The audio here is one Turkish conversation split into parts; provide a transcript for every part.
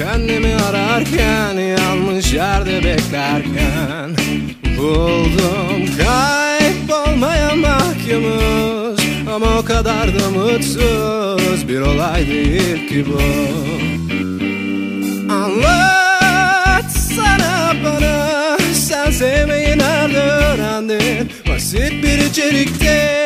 Kendimi ararken yanlış yerde beklerken Buldum kaybolmaya mahkumuz Ama o kadar da mutsuz bir olay değil ki bu Anlatsana bana sen sevmeyi nerede öğrendin? Basit bir içerikte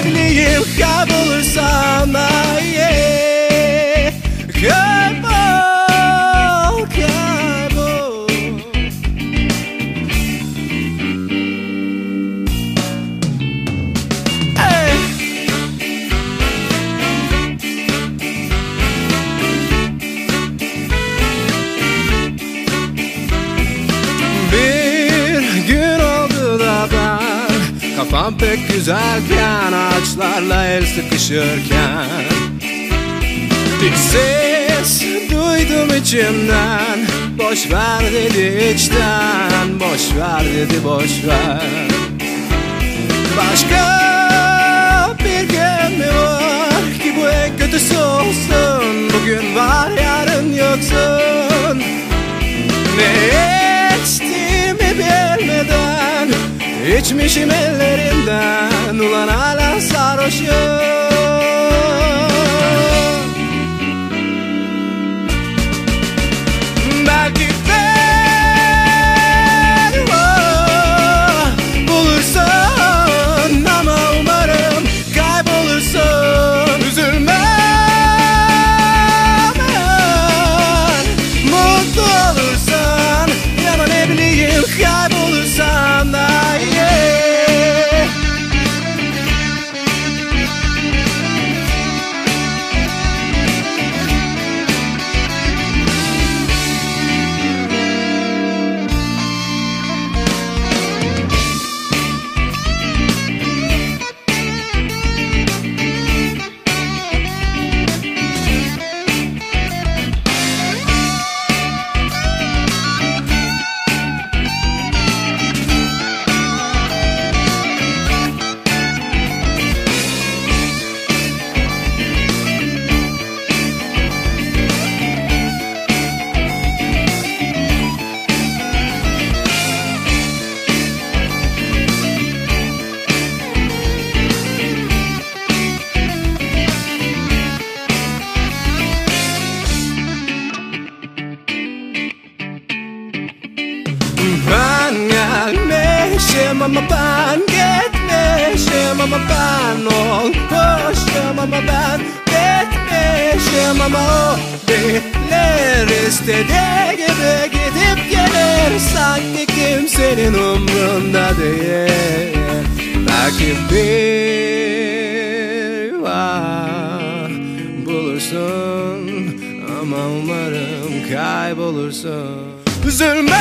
evliyim kabul sana Kafam pek güzelken Ağaçlarla el sıkışırken. Bir ses duydum içimden Boş ver dedi içten. Boş ver dedi boş ver. Başka İçmişim ellerinden. Ulan hala sarhoşum gelmişim ama ben gitmişim ama ben olmuşum ama ben gitmişim ama o bilir istediği gibi gidip gelir. Sanki kimsenin umrunda değil belki bir var bulursun ama umarım kaybolursun. Üzülme